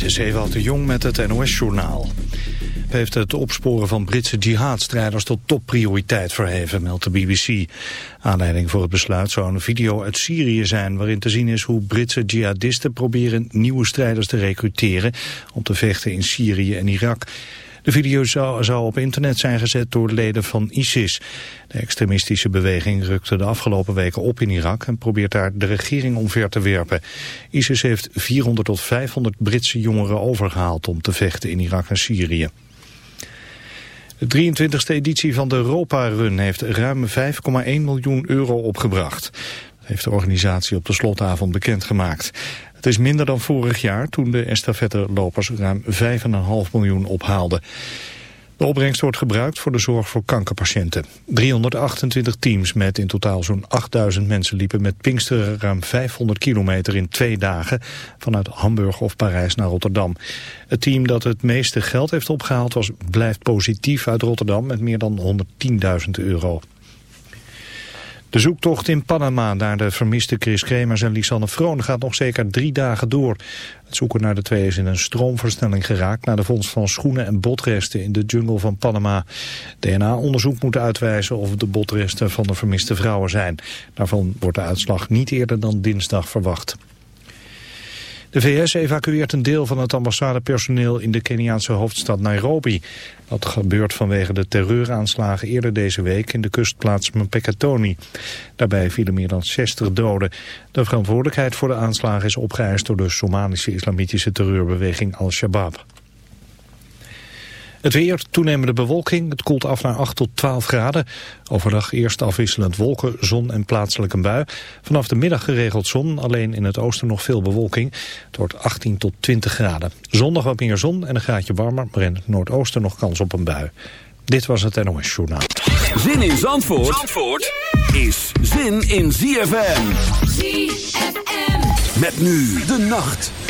Dit is Ewald de Jong met het NOS-journaal. heeft het opsporen van Britse jihadstrijders tot topprioriteit verheven, meldt de BBC. Aanleiding voor het besluit zou een video uit Syrië zijn... waarin te zien is hoe Britse jihadisten proberen nieuwe strijders te recruteren... om te vechten in Syrië en Irak. De video zou, zou, op internet zijn gezet door leden van ISIS. De extremistische beweging rukte de afgelopen weken op in Irak en probeert daar de regering omver te werpen. ISIS heeft 400 tot 500 Britse jongeren overgehaald om te vechten in Irak en Syrië. De 23e editie van de Europa Run heeft ruim 5,1 miljoen euro opgebracht. Heeft de organisatie op de slotavond bekendgemaakt. Het is minder dan vorig jaar toen de estafette-lopers ruim 5,5 miljoen ophaalden. De opbrengst wordt gebruikt voor de zorg voor kankerpatiënten. 328 teams met in totaal zo'n 8000 mensen liepen met Pinksteren ruim 500 kilometer in twee dagen vanuit Hamburg of Parijs naar Rotterdam. Het team dat het meeste geld heeft opgehaald was Blijft Positief uit Rotterdam met meer dan 110.000 euro. De zoektocht in Panama naar de vermiste Chris Kremers en Lisanne Vroon gaat nog zeker drie dagen door. Het zoeken naar de twee is in een stroomversnelling geraakt... na de vondst van schoenen en botresten in de jungle van Panama. DNA-onderzoek moet uitwijzen of de botresten van de vermiste vrouwen zijn. Daarvan wordt de uitslag niet eerder dan dinsdag verwacht. De VS evacueert een deel van het ambassadepersoneel in de Keniaanse hoofdstad Nairobi. Dat gebeurt vanwege de terreuraanslagen eerder deze week in de kustplaats Mpekatoni. Daarbij vielen meer dan 60 doden. De verantwoordelijkheid voor de aanslagen is opgeëist door de Somalische islamitische terreurbeweging Al-Shabaab. Het weer, toenemende bewolking. Het koelt af naar 8 tot 12 graden. Overdag eerst afwisselend wolken, zon en plaatselijk een bui. Vanaf de middag geregeld zon, alleen in het oosten nog veel bewolking. Het wordt 18 tot 20 graden. Zondag wat meer zon en een graadje warmer, maar in het noordoosten nog kans op een bui. Dit was het NOS Journaal. Zin in Zandvoort, Zandvoort is zin in ZFM. ZFM. Met nu de nacht.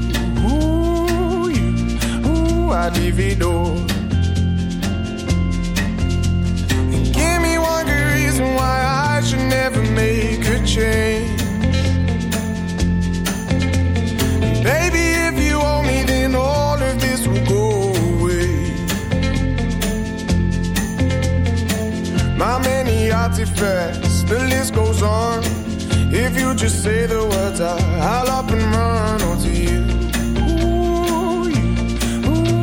living. And give me one good reason why I should never make a change. Baby, if you owe me, then all of this will go away. My many artifacts, the list goes on. If you just say the words, I'll up and run. Oh,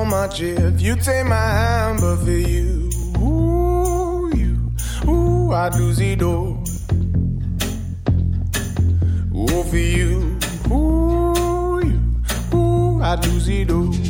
on my chip. You take my hand, but for you, ooh, you, ooh, I'd lose the door. Ooh, for you, ooh, you, ooh, I'd lose the door.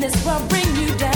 this will bring you down.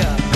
Up,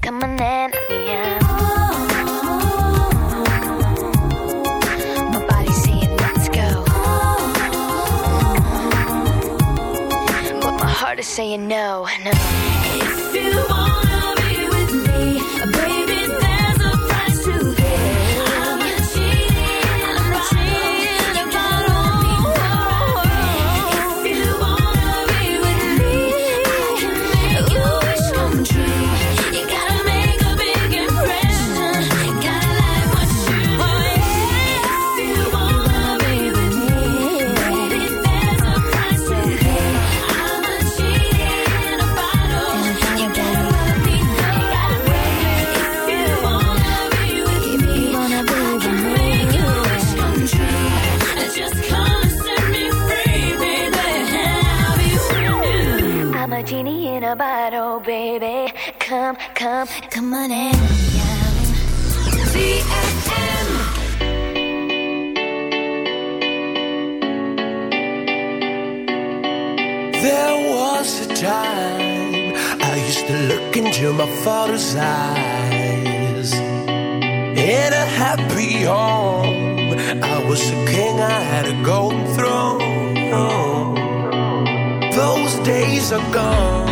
Come on in. Yeah. My saying let's go, but my heart is saying no, no. baby, come, come, come on in. There was a time I used to look into my father's eyes. In a happy home, I was a king, I had a golden throne. Those days are gone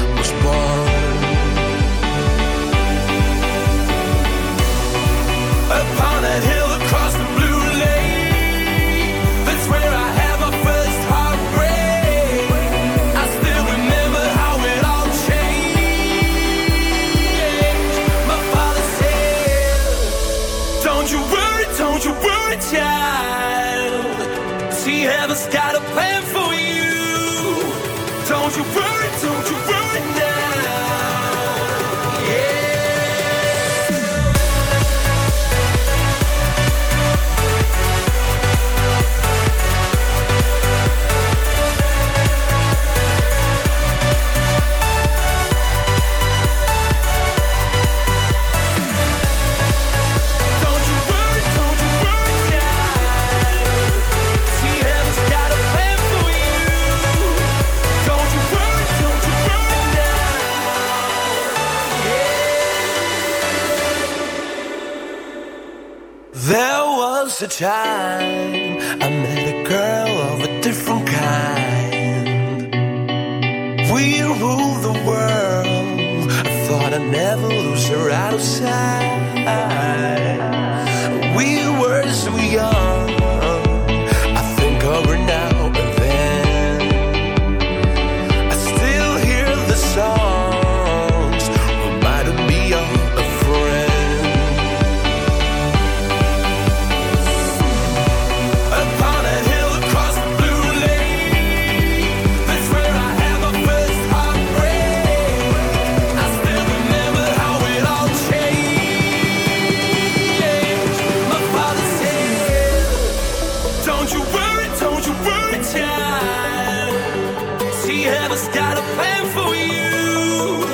guess he ever's got a plan for you.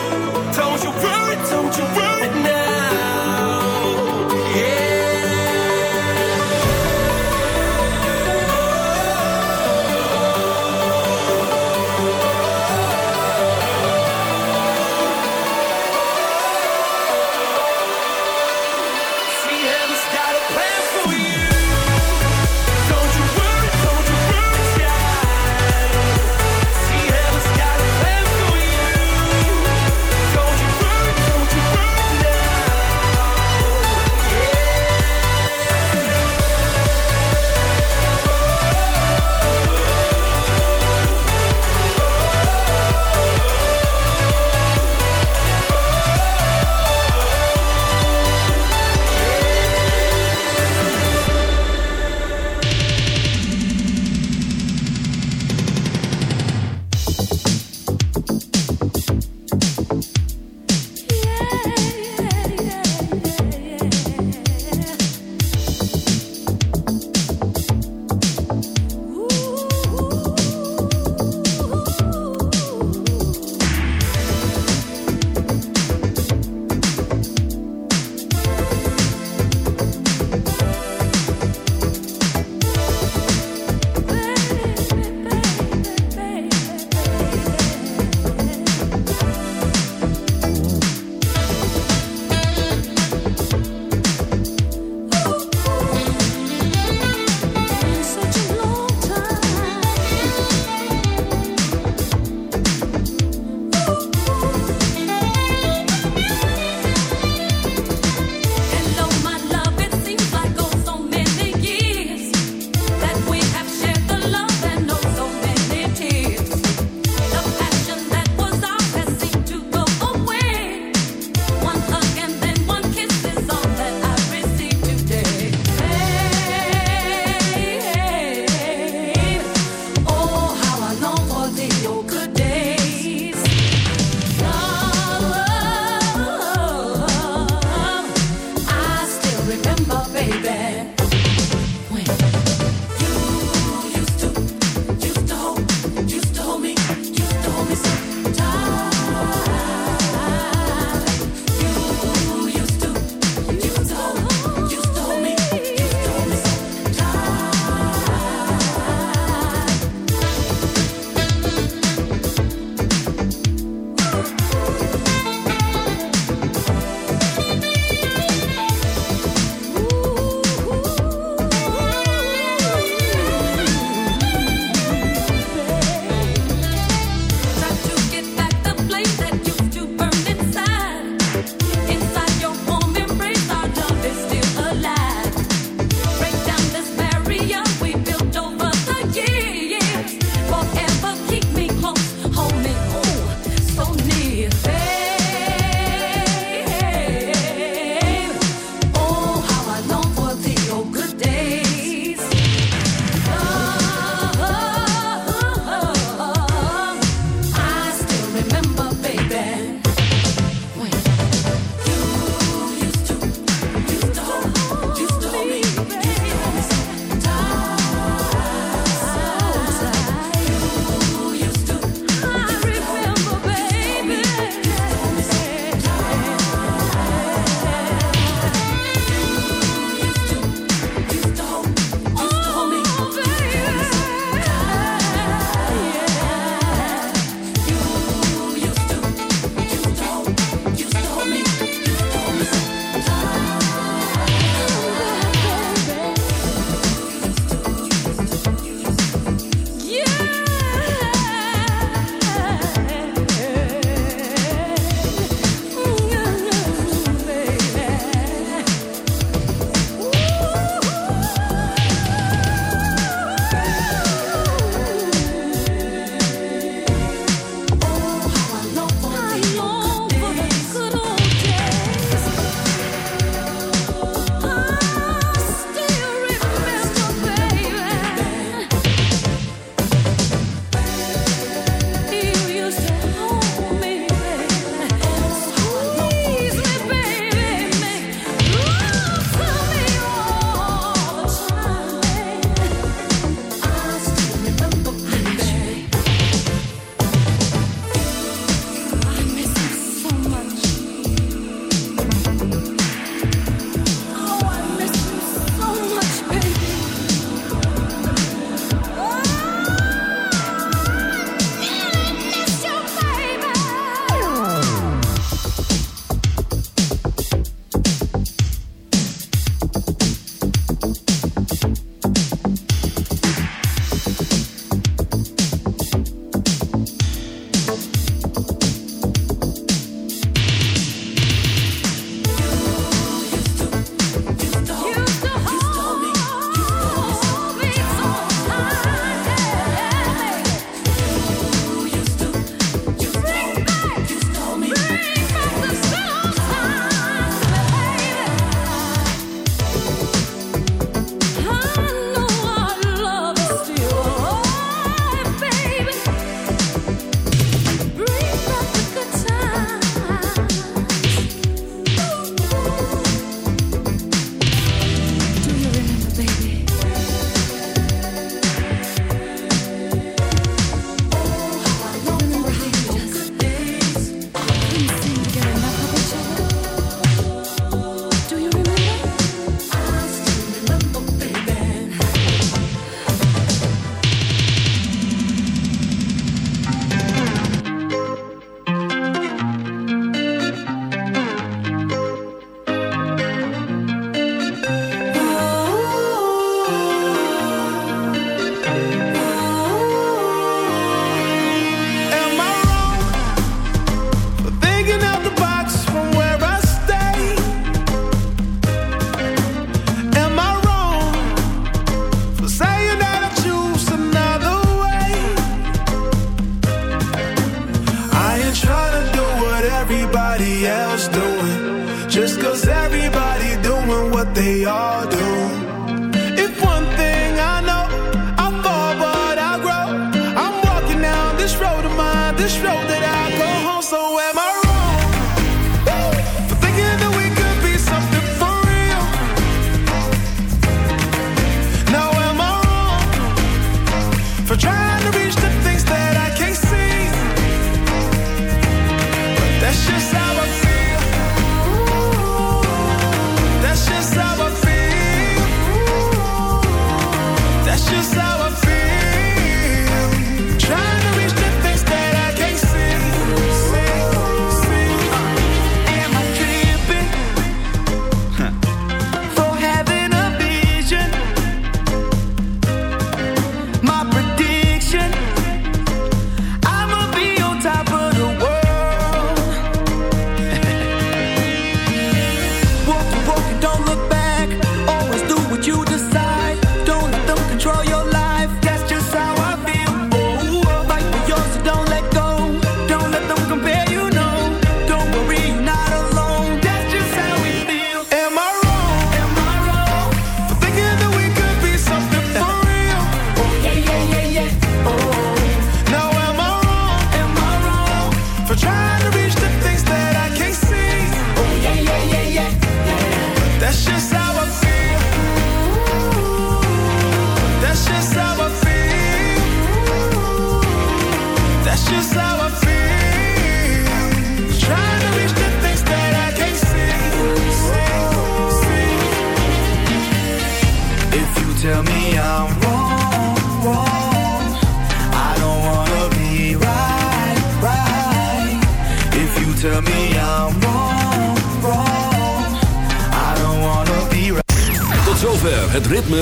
Don't you worry, don't you worry.